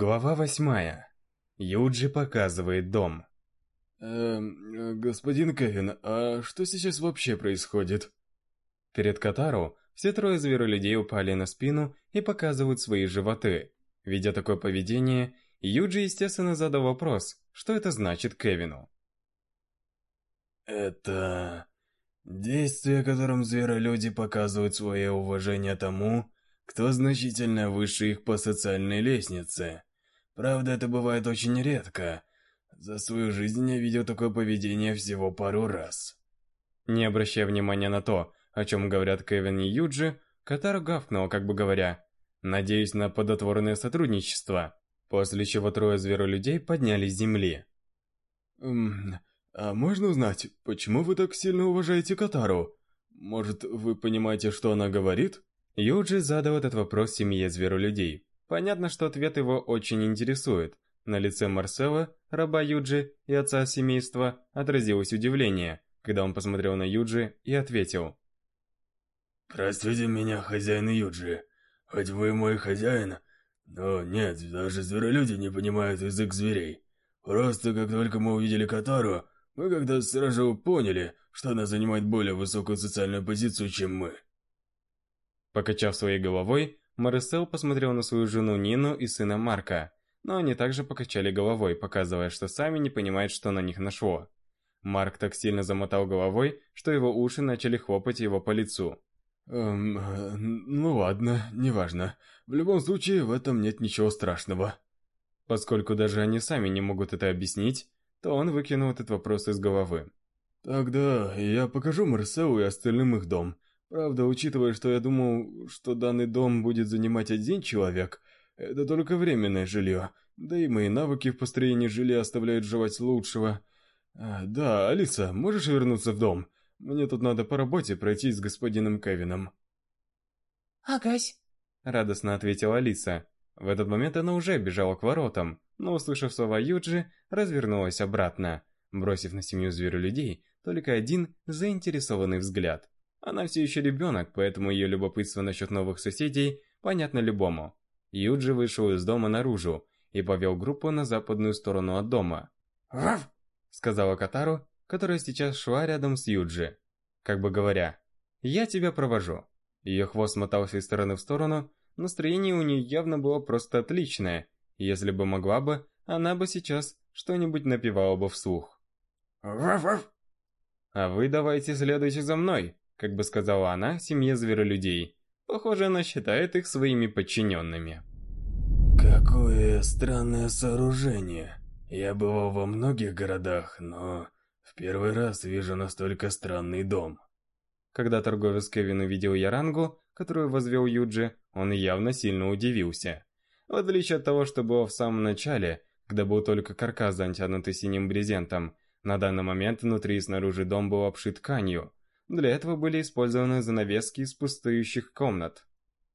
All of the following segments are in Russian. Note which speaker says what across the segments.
Speaker 1: Глава восьмая. Юджи показывает дом.
Speaker 2: Эм, господин Кевин, а что сейчас вообще происходит?
Speaker 1: Перед Катару все трое зверолюдей упали на спину и показывают свои животы. Видя такое поведение, Юджи, естественно, задал вопрос, что это значит Кевину.
Speaker 2: Это... Действие, которым зверолюди показывают свое уважение тому, кто значительно выше их по социальной лестнице. Правда, это бывает очень редко. За свою жизнь я видел такое поведение всего пару раз.
Speaker 1: Не обращая внимания на то, о чем говорят Кевин и Юджи, Катар гавкнул, как бы говоря, «Надеюсь на плодотворное сотрудничество», после чего трое зверолюдей поднялись с земли.
Speaker 2: «Эм, а можно узнать, почему вы так сильно уважаете Катару? Может, вы понимаете, что она говорит?»
Speaker 1: Юджи задал этот вопрос семье зверолюдей. Понятно, что ответ его очень интересует. На лице Марсела, раба Юджи и отца семейства, отразилось удивление, когда он посмотрел на Юджи и ответил.
Speaker 2: «Простите меня, хозяин Юджи, хоть вы мой хозяин, но нет, даже зверолюди не понимают язык зверей. Просто как только мы увидели Катару, мы как-то сразу поняли, что она занимает более высокую социальную позицию, чем мы».
Speaker 1: Покачав своей головой, Марисел посмотрел на свою жену Нину и сына Марка, но они также покачали головой, показывая, что сами не понимают, что на них нашло. Марк так сильно замотал головой, что его уши начали хлопать его по лицу.
Speaker 2: «Эм, ну ладно, неважно. В любом случае, в этом нет ничего страшного».
Speaker 1: Поскольку даже они сами не могут это объяснить, то он выкинул этот вопрос из головы.
Speaker 2: «Тогда я покажу Марселу и остальным их дом. Правда, учитывая, что я думал, что данный дом будет занимать один человек, это только временное жилье. Да и мои навыки в построении жилья оставляют желать лучшего. А, да, Алиса, можешь вернуться в дом? Мне тут надо по работе пройтись с господином Кевином.
Speaker 3: «Агась», —
Speaker 1: радостно ответила Алиса. В этот момент она уже бежала к воротам, но, услышав слова Юджи, развернулась обратно, бросив на семью зверолюдей только один заинтересованный взгляд. Она все еще ребенок, поэтому ее любопытство насчет новых соседей понятно любому. Юджи вышел из дома наружу и повел группу на западную сторону от дома.
Speaker 3: «Вав!»
Speaker 1: — сказала Катару, которая сейчас шла рядом с Юджи. Как бы говоря, «Я тебя провожу». Ее хвост мотался из стороны в сторону, настроение у нее явно было просто отличное. Если бы могла бы, она бы сейчас что-нибудь напевала бы вслух.
Speaker 3: «Вав-вав!»
Speaker 1: «А вы давайте следуйте за мной», как бы сказала она семье зверолюдей. Похоже, она считает их своими подчиненными.
Speaker 2: Какое странное сооружение. Я бывал во многих городах, но в первый раз вижу настолько странный дом.
Speaker 1: Когда торговец Кевин увидел Ярангу, которую возвел Юджи, он явно сильно удивился. В отличие от того, что было в самом начале, когда был только каркас затянутый синим брезентом, на данный момент внутри и снаружи дом был обшит тканью, для этого были использованы занавески из пустующих комнат.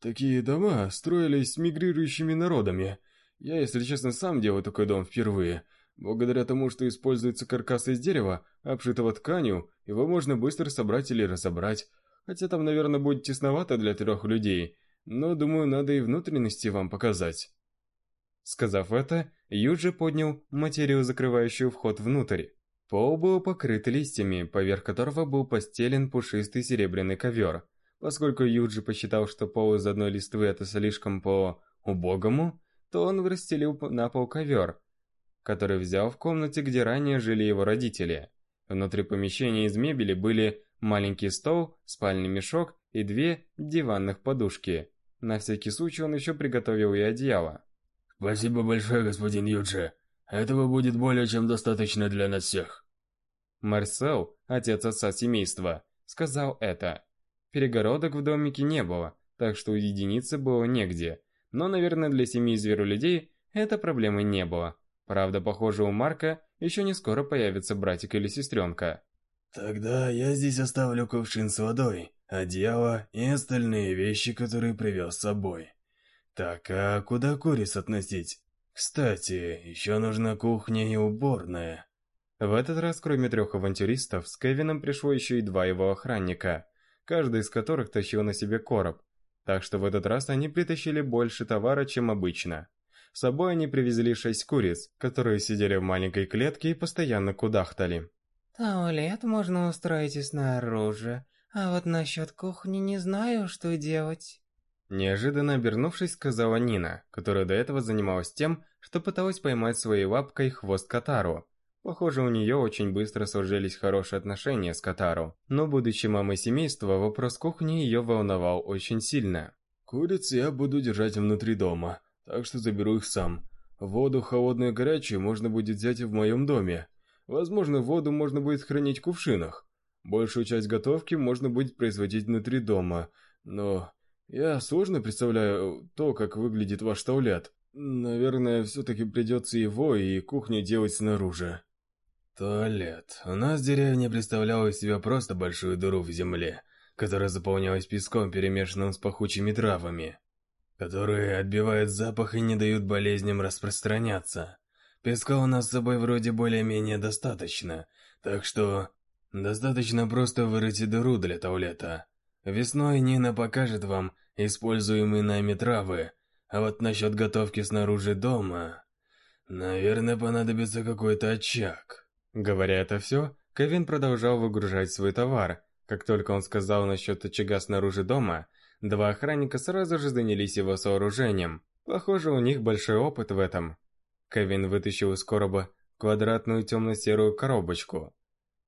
Speaker 2: Такие дома строились мигрирующими народами. Я, если честно, сам делаю такой дом впервые. Благодаря тому, что используется каркас из дерева, обшитого тканью, его можно быстро собрать или разобрать. Хотя там, наверное, будет тесновато для трех людей, но, думаю, надо и внутренности вам показать.
Speaker 1: Сказав это, Юджи поднял материю, закрывающую вход внутрь. Пол был покрыт листьями, поверх которого был постелен пушистый серебряный ковер. Поскольку Юджи посчитал, что пол из одной листвы это слишком по-убогому, то он расстелил на пол ковер, который взял в комнате, где ранее жили его родители. Внутри помещения из мебели были маленький стол, спальный мешок и две диванных подушки. На всякий случай он еще приготовил и одеяло.
Speaker 2: «Спасибо большое, господин Юджи. Этого будет более чем достаточно для нас всех.
Speaker 1: Марсел, отец отца семейства, сказал это. Перегородок в домике не было, так что уединиться было негде. Но, наверное, для семьи зверолюдей это проблемы не было. Правда, похоже, у Марка еще не скоро появится братик или сестренка.
Speaker 2: Тогда я здесь оставлю кувшин с водой, одеяло и остальные вещи, которые привез с собой. Так, а куда Корис относить? Кстати, еще нужна кухня и уборная.
Speaker 1: В этот раз, кроме трех авантюристов, с Кевином пришло еще и два его охранника, каждый из которых тащил на себе короб. Так что в этот раз они притащили больше товара, чем обычно. С собой они привезли шесть куриц, которые сидели в маленькой клетке и постоянно кудахтали.
Speaker 3: Туалет можно устроить и снаружи, а вот насчет кухни не знаю, что делать.
Speaker 1: Неожиданно обернувшись, сказала Нина, которая до этого занималась тем, что пыталась поймать своей лапкой хвост Катару. Похоже, у нее очень быстро сложились хорошие отношения с Катару, но будучи мамой семейства, вопрос кухни ее волновал очень сильно.
Speaker 2: «Куриц я буду держать внутри дома, так что заберу их сам. Воду, холодную и горячую, можно будет взять в моем доме. Возможно, воду можно будет хранить в кувшинах. Большую часть готовки можно будет производить внутри дома, но я сложно представляю то, как выглядит ваш туалет. Наверное, все-таки придется его и кухню делать снаружи. Туалет. У нас деревня представляла из себя просто большую дыру в земле, которая заполнялась песком, перемешанным с пахучими травами, которые отбивают запах и не дают болезням распространяться. Песка у нас с собой вроде более-менее достаточно, так что достаточно просто вырыть дыру для туалета. Весной Нина покажет вам используемые нами травы, а вот насчет готовки снаружи дома... Наверное, понадобится какой-то очаг.
Speaker 1: Говоря это все, Кевин продолжал выгружать свой товар. Как только он сказал насчет очага снаружи дома, два охранника сразу же занялись его сооружением. Похоже, у них большой опыт в этом. Кевин вытащил из короба квадратную темно-серую коробочку.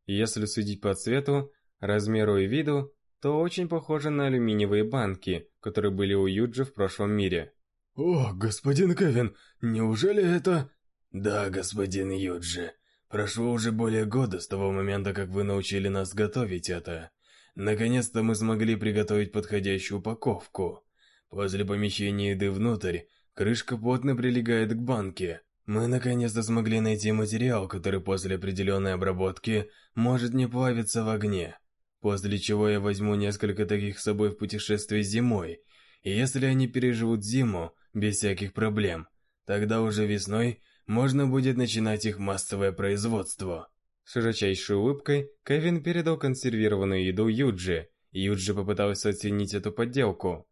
Speaker 1: Если судить по цвету, размеру и виду, то очень похоже на алюминиевые банки, которые были у Юджи в прошлом мире.
Speaker 2: «О, господин Кевин, неужели это...» «Да, господин Юджи. Прошло уже более года с того момента, как вы научили нас готовить это. Наконец-то мы смогли приготовить подходящую упаковку. После помещения еды внутрь, крышка плотно прилегает к банке, мы наконец-то смогли найти материал, который после определенной обработки может не плавиться в огне. После чего я возьму несколько таких с собой в путешествие зимой. И если они переживут зиму без всяких проблем, тогда уже весной можно будет начинать их массовое производство.
Speaker 1: С широчайшей улыбкой Кевин передал консервированную еду Юджи. Юджи попытался оценить эту подделку.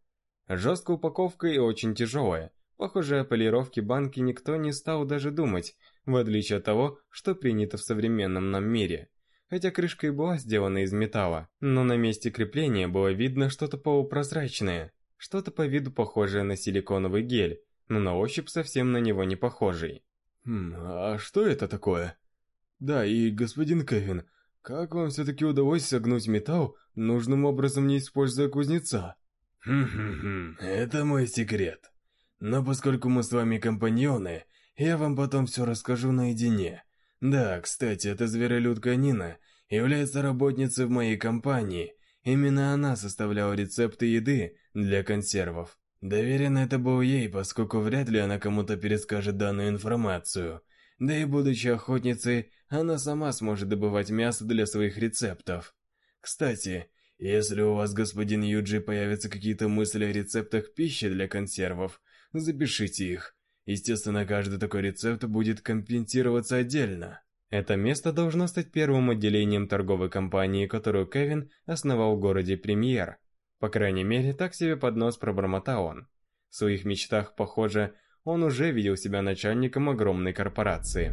Speaker 1: Жесткая упаковка и очень тяжелая. Похоже, о полировке банки никто не стал даже думать, в отличие от того, что принято в современном нам мире. Хотя крышка и была сделана из металла, но на месте крепления было видно что-то полупрозрачное, что-то по виду похожее на силиконовый гель, но на ощупь совсем на него не похожий.
Speaker 2: «Хм, а что это такое?» «Да, и господин Кевин, как вам все-таки удалось согнуть металл, нужным образом не используя кузнеца?» «Хм-хм-хм, это мой секрет», но поскольку мы с вами компаньоны, я вам потом все расскажу наедине. Да, кстати, эта зверолюдка Нина является работницей в моей компании. Именно она составляла рецепты еды для консервов. Доверено это было ей, поскольку вряд ли она кому-то перескажет данную информацию. Да и будучи охотницей, она сама сможет добывать мясо для своих рецептов. Кстати, если у вас, господин Юджи, появятся какие-то мысли о рецептах пищи для консервов, запишите их. Естественно, каждый такой рецепт будет компенсироваться отдельно.
Speaker 1: Это место должно стать первым отделением торговой компании, которую Кевин основал в городе Премьер. По крайней мере, так себе под нос пробормотал он. В своих мечтах, похоже, он уже видел себя начальником огромной корпорации.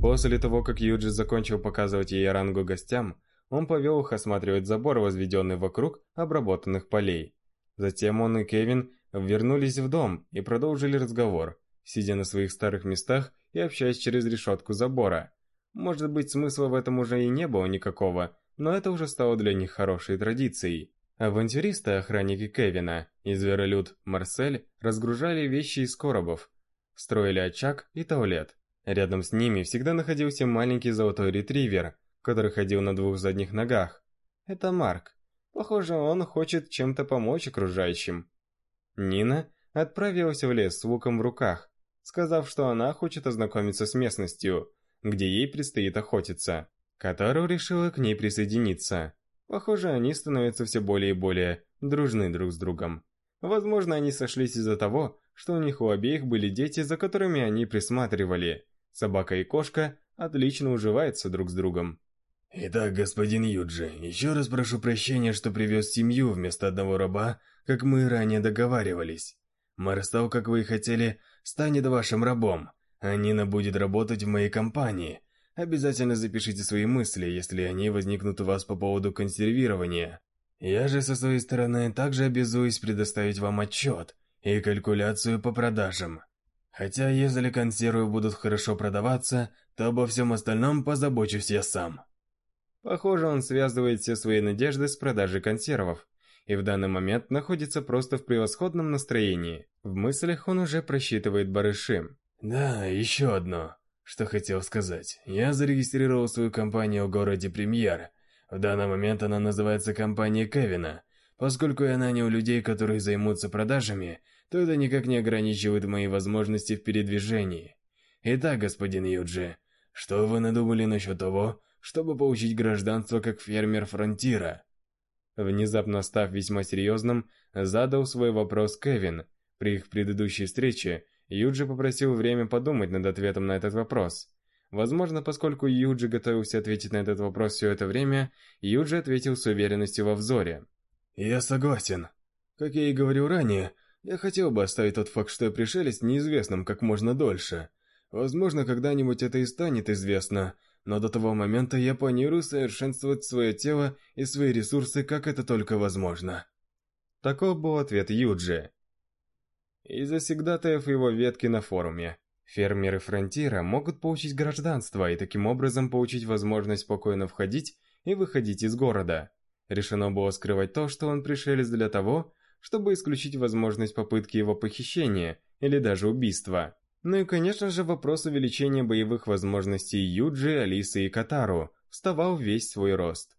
Speaker 1: После того, как Юджи закончил показывать ей рангу гостям, он повел их осматривать забор, возведенный вокруг обработанных полей. Затем он и Кевин вернулись в дом и продолжили разговор, сидя на своих старых местах и общаясь через решетку забора. Может быть, смысла в этом уже и не было никакого, но это уже стало для них хорошей традицией. Авантюристы, охранники Кевина и зверолюд Марсель разгружали вещи из коробов, строили очаг и туалет. Рядом с ними всегда находился маленький золотой ретривер, который ходил на двух задних ногах. Это Марк. Похоже, он хочет чем-то помочь окружающим. Нина отправилась в лес с луком в руках, сказав, что она хочет ознакомиться с местностью, где ей предстоит охотиться. Катару решила к ней присоединиться. Похоже, они становятся все более и более дружны друг с другом. Возможно, они сошлись из-за того, что у них у обеих были дети, за которыми они присматривали. Собака и кошка отлично уживаются друг с другом.
Speaker 2: «Итак, господин Юджи, еще раз прошу прощения, что привез семью вместо одного раба, как мы ранее договаривались. Марстал, как вы и хотели, станет вашим рабом, а Нина будет работать в моей компании. Обязательно запишите свои мысли, если они возникнут у вас по поводу консервирования. Я же со своей стороны также обязуюсь предоставить вам отчет и калькуляцию по продажам. Хотя если консервы будут хорошо продаваться, то обо всем остальном позабочусь я сам.
Speaker 1: Похоже, он связывает все свои надежды с продажей консервов, и в данный момент находится просто в превосходном настроении. В мыслях он уже просчитывает барыши.
Speaker 2: Да, еще одно, что хотел сказать. Я зарегистрировал свою компанию в городе Премьер. В данный момент она называется компания Кевина. Поскольку я нанял людей, которые займутся продажами, то это никак не ограничивает мои возможности в передвижении. Итак, господин Юджи, что вы надумали насчет того, чтобы получить гражданство как фермер Фронтира?
Speaker 1: Внезапно став весьма серьезным, задал свой вопрос Кевин. При их предыдущей встрече Юджи попросил время подумать над ответом на этот вопрос. Возможно, поскольку Юджи готовился ответить на этот вопрос все это время, Юджи ответил с уверенностью во взоре.
Speaker 2: «Я согласен. Как я и говорил ранее, я хотел бы оставить тот факт, что я пришелец, неизвестным как можно дольше. Возможно, когда-нибудь это и станет известно, но до того момента я планирую совершенствовать свое тело и свои ресурсы, как это только возможно.
Speaker 1: Таков был ответ Юджи. Из завсегдатаев его ветки на форуме. Фермеры Фронтира могут получить гражданство и таким образом получить возможность спокойно входить и выходить из города. Решено было скрывать то, что он пришелец для того, чтобы исключить возможность попытки его похищения или даже убийства. Ну и, конечно же, вопрос увеличения боевых возможностей Юджи, Алисы и Катару вставал весь свой рост.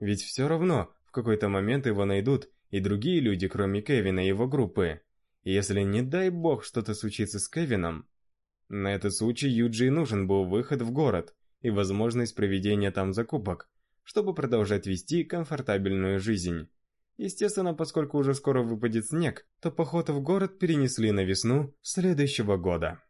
Speaker 1: Ведь все равно, в какой-то момент его найдут и другие люди, кроме Кевина и его группы. И если, не дай бог, что-то случится с Кевином, на этот случай Юджи нужен был выход в город и возможность проведения там закупок, чтобы продолжать вести комфортабельную жизнь. Естественно, поскольку уже скоро выпадет снег, то поход в город перенесли на весну следующего года.